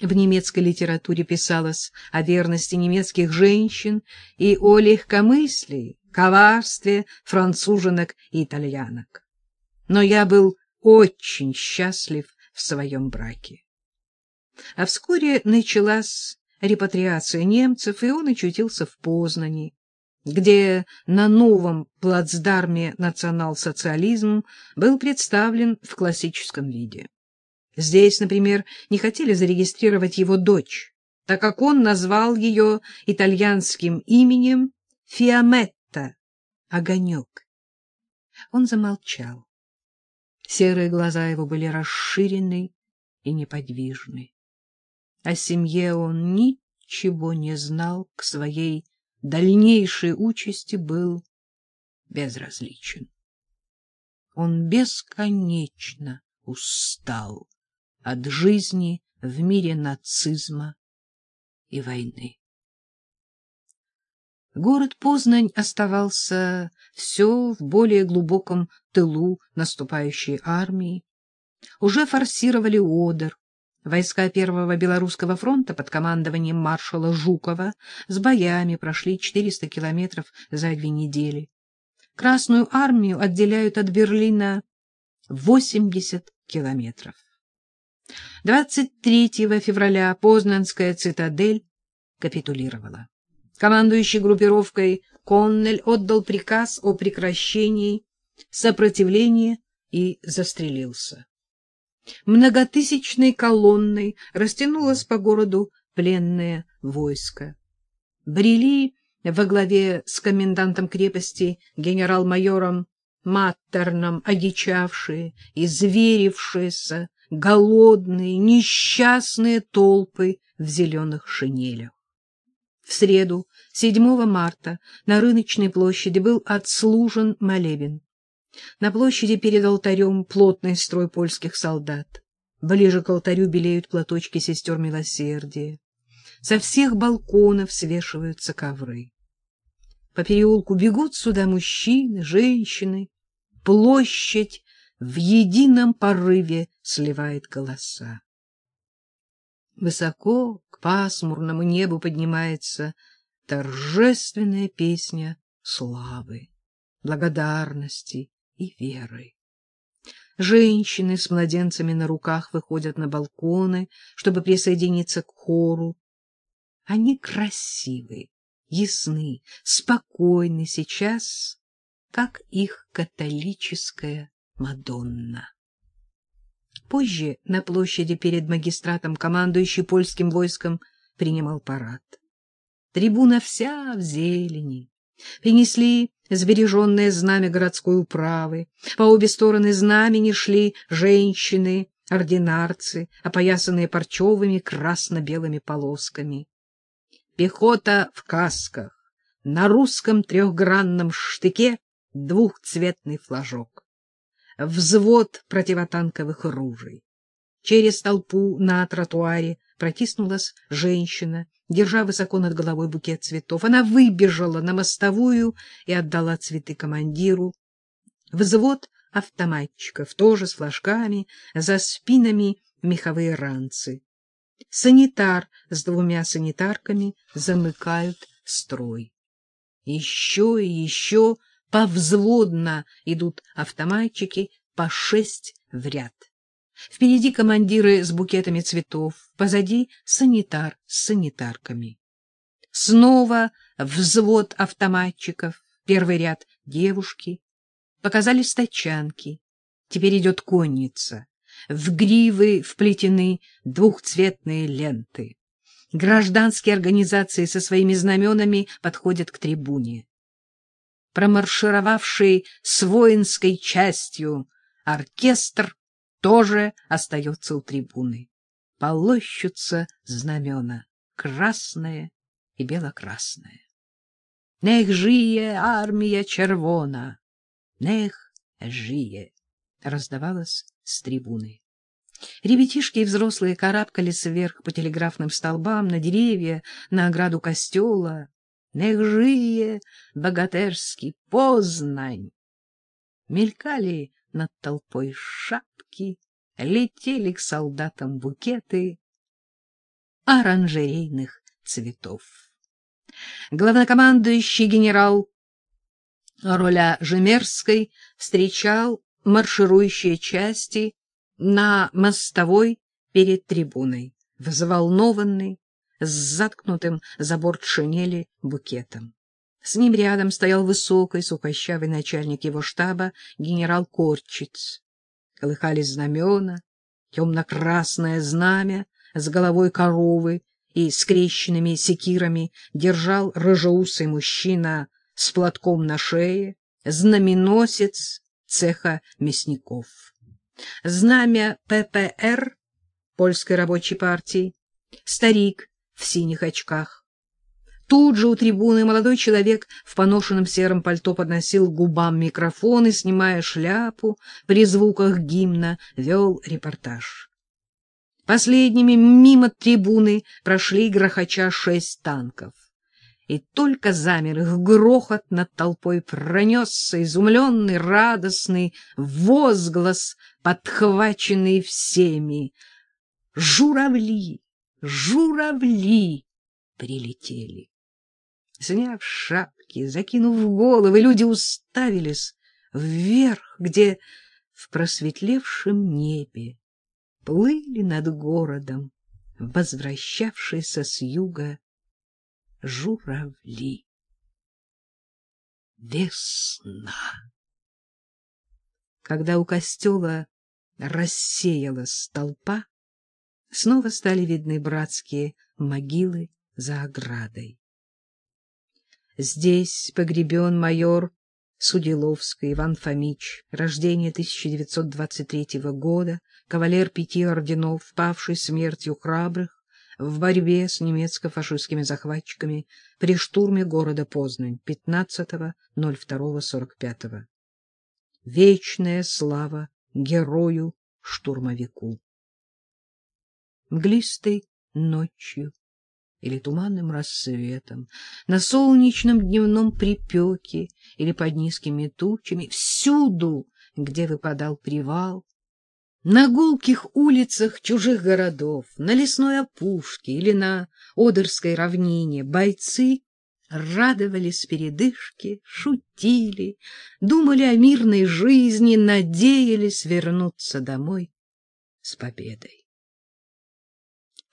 В немецкой литературе писалось о верности немецких женщин и о легкомыслии, коварстве француженок и итальянок. Но я был очень счастлив в своем браке. А вскоре началась репатриация немцев, и он очутился в Познани, где на новом плацдарме национал-социализм был представлен в классическом виде. Здесь, например, не хотели зарегистрировать его дочь, так как он назвал ее итальянским именем Фиаметта — Огонек. Он замолчал. Серые глаза его были расширены и неподвижны. О семье он ничего не знал, к своей дальнейшей участи был безразличен. Он бесконечно устал от жизни в мире нацизма и войны. Город Познань оставался все в более глубоком тылу наступающей армии. Уже форсировали Одер. Войска Первого Белорусского фронта под командованием маршала Жукова с боями прошли 400 километров за две недели. Красную армию отделяют от Берлина 80 километров. 23 февраля Познанская цитадель капитулировала. Командующий группировкой Коннель отдал приказ о прекращении сопротивления и застрелился. Многотысячной колонной растянулось по городу пленное войско. Брели во главе с комендантом крепости генерал-майором Маттерном одичавшие, изверившиеся, голодные, несчастные толпы в зеленых шинелях. В среду, 7 марта, на рыночной площади был отслужен молебен. На площади перед алтарем плотный строй польских солдат. Ближе к алтарю белеют платочки сестер милосердия. Со всех балконов свешиваются ковры. По переулку бегут сюда мужчины, женщины. Площадь в едином порыве сливает голоса. Высоко к пасмурному небу поднимается торжественная песня славы, благодарности и веры. Женщины с младенцами на руках выходят на балконы, чтобы присоединиться к хору. Они красивы, ясны, спокойны сейчас, как их католическая Мадонна. Позже на площади перед магистратом командующий польским войском принимал парад. Трибуна вся в зелени. Принесли сбереженное знамя городской управы. По обе стороны знамени шли женщины, ординарцы, опоясанные парчевыми красно-белыми полосками. Пехота в касках, на русском трехгранном штыке двухцветный флажок взвод противотанковых ружей. Через толпу на тротуаре протиснулась женщина, держа высоко над головой букет цветов. Она выбежала на мостовую и отдала цветы командиру. Взвод автоматчиков, тоже с флажками, за спинами меховые ранцы. Санитар с двумя санитарками замыкают строй. Еще и еще повзводно идут автоматчики по шесть в ряд. Впереди командиры с букетами цветов, позади санитар с санитарками. Снова взвод автоматчиков, первый ряд девушки. Показались тачанки. Теперь идет конница. В гривы вплетены двухцветные ленты. Гражданские организации со своими знаменами подходят к трибуне промаршировавший с воинской частью оркестр, тоже остается у трибуны. Полощутся знамена, красное и белокрасное. Нех жиє армия червона, нех жиє, раздавалось с трибуны. Ребятишки и взрослые карабкались вверх по телеграфным столбам, на деревья, на ограду костела. Нех богатырский Познань! Мелькали над толпой шапки, летели к солдатам букеты. оранжерейных цветов. Главнокомандующий генерал Роля Жемерской встречал марширующие части на мостовой перед трибуной, взволнованный, с заткнутым за борт шинели букетом. С ним рядом стоял высокий, сухощавый начальник его штаба, генерал Корчиц. Колыхались знамена, темно-красное знамя с головой коровы и скрещенными секирами держал рыжеусый мужчина с платком на шее, знаменосец цеха мясников. Знамя ППР, Польской рабочей партии, старик в синих очках. Тут же у трибуны молодой человек в поношенном сером пальто подносил к губам микрофон и, снимая шляпу, при звуках гимна вел репортаж. Последними мимо трибуны прошли грохоча шесть танков. И только замер их грохот над толпой пронесся изумленный, радостный возглас, подхваченный всеми. Журавли! Журавли прилетели. Сняв шапки, закинув головы, люди уставились вверх, где в просветлевшем небе плыли над городом возвращавшиеся с юга журавли. Весна. Когда у костела рассеялась толпа, снова стали видны братские могилы за оградой. Здесь погребен майор Судиловский Иван Фомич, рождение 1923 года, кавалер пяти орденов, павший смертью храбрых в борьбе с немецко-фашистскими захватчиками при штурме города Познань 15.02.45. Вечная слава герою-штурмовику. Мглистой ночью или туманным рассветом, на солнечном дневном припеке или под низкими тучами, всюду, где выпадал привал, на гулких улицах чужих городов, на лесной опушке или на Одерской равнине бойцы радовались передышке, шутили, думали о мирной жизни, надеялись вернуться домой с победой.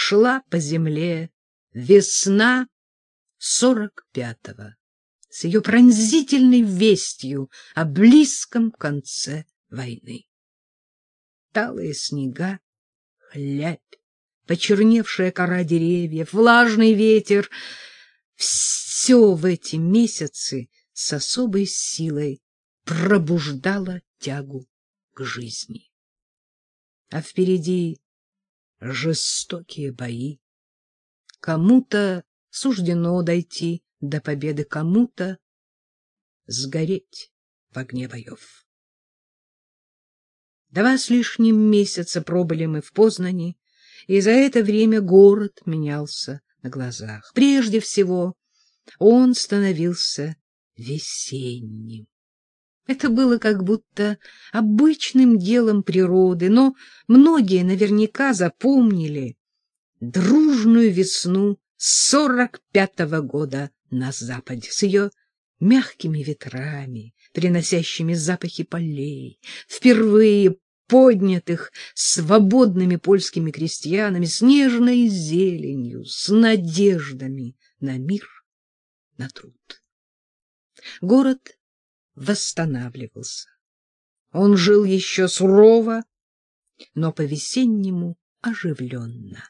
Шла по земле Весна сорок пятого с ее пронзительной вестью о близком конце войны. Талые снега, хлябь, почерневшая кора деревьев, влажный ветер — все в эти месяцы с особой силой пробуждало тягу к жизни. А впереди жестокие бои, Кому-то суждено дойти до победы, кому-то сгореть в огне боев. Два с лишним месяца пробыли мы в Познани, и за это время город менялся на глазах. Прежде всего, он становился весенним. Это было как будто обычным делом природы, но многие наверняка запомнили дружную весну сорок пятого года на западе с ее мягкими ветрами, приносящими запахи полей, впервые поднятых свободными польскими крестьянами, с нежной зеленью, с надеждами на мир, на труд. Город восстанавливался. Он жил еще сурово, но по-весеннему оживленно.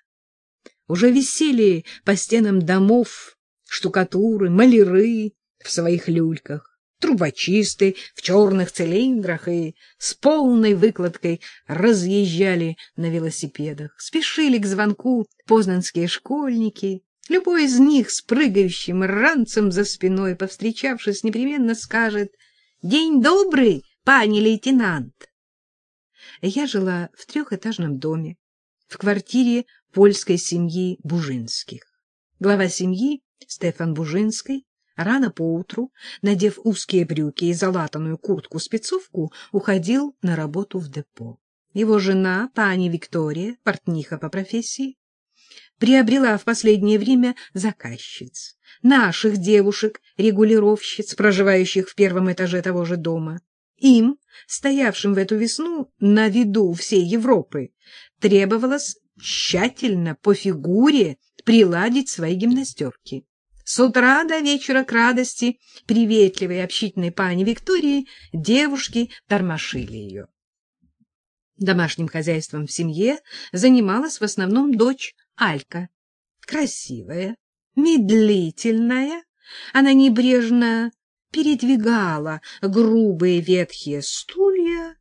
Уже висели по стенам домов штукатуры, маляры в своих люльках, трубочисты в черных цилиндрах и с полной выкладкой разъезжали на велосипедах. Спешили к звонку познанские школьники. Любой из них с прыгающим ранцем за спиной, повстречавшись, непременно скажет «День добрый, пани лейтенант!» Я жила в трехэтажном доме, в квартире польской семьи Бужинских. Глава семьи, Стефан Бужинский, рано поутру, надев узкие брюки и залатанную куртку-спецовку, уходил на работу в депо. Его жена, пани Виктория, портниха по профессии, приобрела в последнее время заказчиц, наших девушек-регулировщиц, проживающих в первом этаже того же дома. Им, стоявшим в эту весну на виду всей Европы, требовалось тщательно по фигуре приладить свои гимнастерки. С утра до вечера к радости приветливой общительной пани Виктории девушки тормошили ее. Домашним хозяйством в семье занималась в основном дочь Алька. Красивая, медлительная, она небрежно передвигала грубые ветхие стулья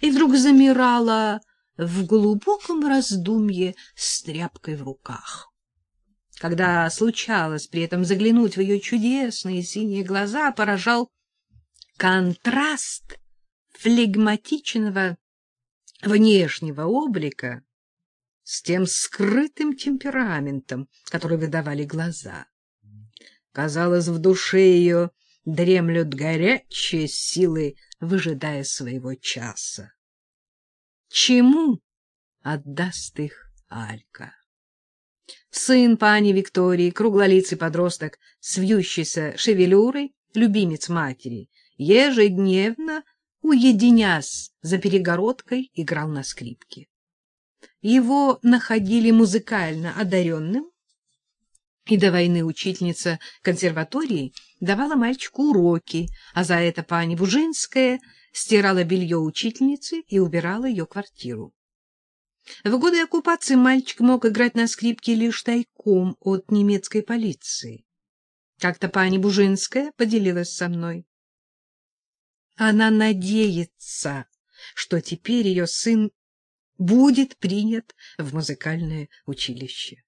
и вдруг замирала в глубоком раздумье с тряпкой в руках. Когда случалось при этом заглянуть в ее чудесные синие глаза, поражал контраст флегматичного внешнего облика с тем скрытым темпераментом, который выдавали глаза. Казалось, в душе ее дремлют горячие силы, выжидая своего часа. Чему отдаст их Алька? Сын пани Виктории, круглолицый подросток с вьющейся шевелюрой, любимец матери, ежедневно, уединясь за перегородкой, играл на скрипке. Его находили музыкально одаренным, и до войны учительница консерватории давала мальчику уроки, а за это пани Бужинская стирала белье учительницы и убирала ее квартиру. В годы оккупации мальчик мог играть на скрипке лишь тайком от немецкой полиции. Как-то пани Бужинская поделилась со мной. Она надеется, что теперь ее сын будет принят в музыкальное училище.